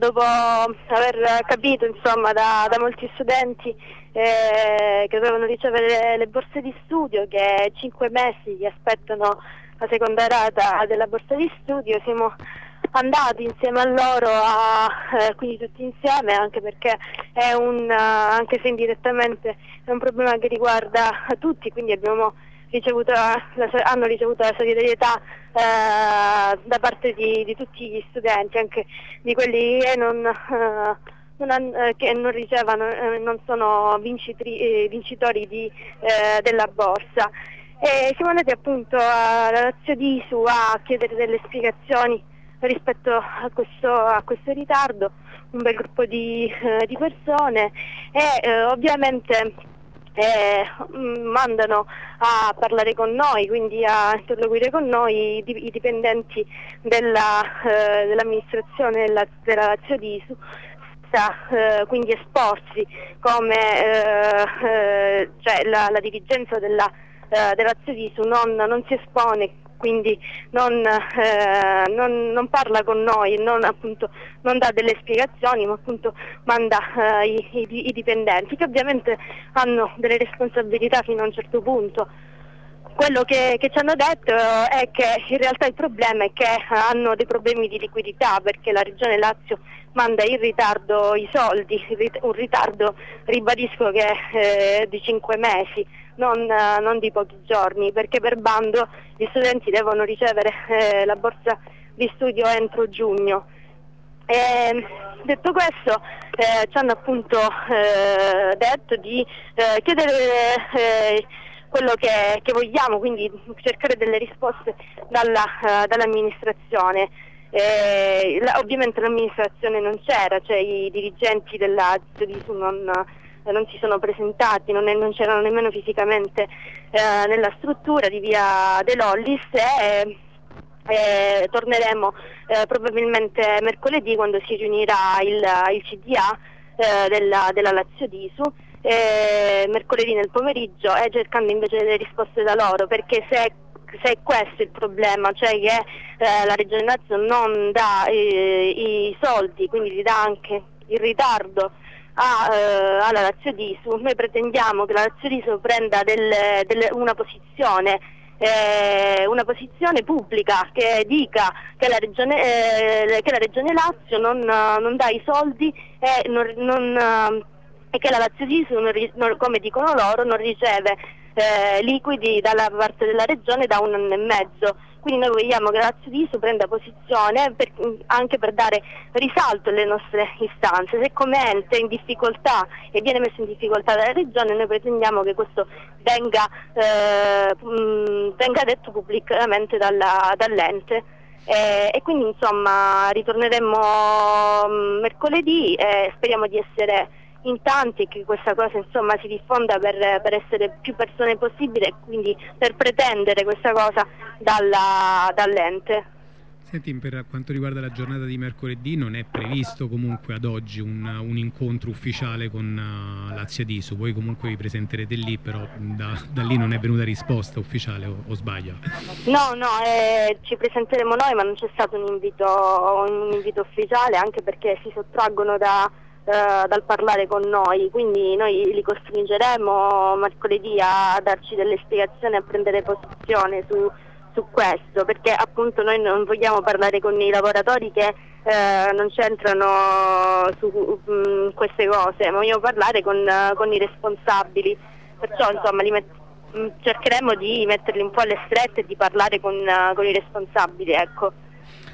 Dopo aver capito insomma, da, da, molti studenti eh, che dovevano ricevere le borse di studio, che cinque mesi gli aspettano la seconda rata della borsa di studio, siamo andati insieme a loro, a, eh, quindi tutti insieme, anche perché è un, anche se indirettamente è un problema che riguarda tutti, quindi abbiamo ricevuto, hanno ricevuto la solidarietà eh, da parte di, di, tutti gli studenti, anche di quelli che non, eh, non, hanno, eh, che non ricevono, eh, non sono vincitri, vincitori di, eh, della borsa. E siamo andati appunto alla Lazio di Isu a chiedere delle spiegazioni rispetto a questo, a questo ritardo, un bel gruppo di, eh, di persone e ovviamente eh, mandano a parlare con noi, quindi a interloquire con noi i, i dipendenti eh, dell'amministrazione della, della Lazio di Isu eh, quindi esporsi come eh, eh, cioè la, la, dirigenza della, eh, della Lazio non, non si espone quindi non, eh, non, non, parla con noi, non, appunto, non dà delle spiegazioni, ma appunto manda eh, i, i, i dipendenti che ovviamente hanno delle responsabilità fino a un certo punto quello che, che, ci hanno detto è che in realtà il problema è che hanno dei problemi di liquidità perché la Regione Lazio manda in ritardo i soldi, un ritardo ribadisco che è eh, di 5 mesi non, non, di pochi giorni, perché per bando gli studenti devono ricevere eh, la borsa di studio entro giugno. E, detto questo, eh, ci hanno appunto eh, detto di eh, chiedere eh, quello che, che, vogliamo, quindi cercare delle risposte dalla, uh, dall'amministrazione. Eh, la, ovviamente l'amministrazione non c'era, cioè i dirigenti della Zodisu non, eh, non si sono presentati, non, non c'erano nemmeno fisicamente eh, nella struttura di via De Lollis e eh, torneremo eh, probabilmente mercoledì quando si riunirà il, il CDA eh, della, della, Lazio Disu. Mercoledì nel pomeriggio e cercando invece delle risposte da loro perché se se è questo il problema, cioè che eh, la Regione Lazio non dà eh, i soldi, quindi li dà anche in ritardo a, eh, alla Lazio d'Isu, noi pretendiamo che la Lazio d'Isu prenda del, del, una posizione eh, una posizione pubblica che dica che la Regione, eh, che la regione Lazio non, non, dà i soldi e, non, non, e che la Lazio d'Isu, come dicono loro, non riceve eh, liquidi dalla parte della Regione da un anno e mezzo. Quindi noi vogliamo che la Lazio di Isu prenda posizione per, anche per dare risalto alle nostre istanze. Se come ente è in difficoltà e viene messo in difficoltà dalla Regione, noi pretendiamo che questo venga, eh, mh, venga detto pubblicamente dalla, dall'ente. Eh, e quindi insomma ritorneremo mercoledì e speriamo di essere in tanti e che questa cosa insomma, si diffonda per, per, essere più persone possibile e quindi per pretendere questa cosa dall'ente. Senti, per quanto riguarda la giornata di mercoledì non è previsto comunque ad oggi un, un incontro ufficiale con uh, Lazio Disu, voi comunque vi presenterete lì, però da, da lì non è venuta risposta ufficiale o, o sbaglio? No, no, eh, ci presenteremo noi ma non c'è stato un invito, un invito ufficiale anche perché si sottraggono da eh, dal parlare con noi, quindi noi li costringeremo mercoledì a darci delle spiegazioni, a prendere posizione su, su questo, perché appunto noi non vogliamo parlare con i lavoratori che eh, non c'entrano su mh, mm, queste cose, ma vogliamo parlare con, con i responsabili, perciò insomma mm, cercheremo di metterli un po' alle strette e di parlare con, con i responsabili. Ecco.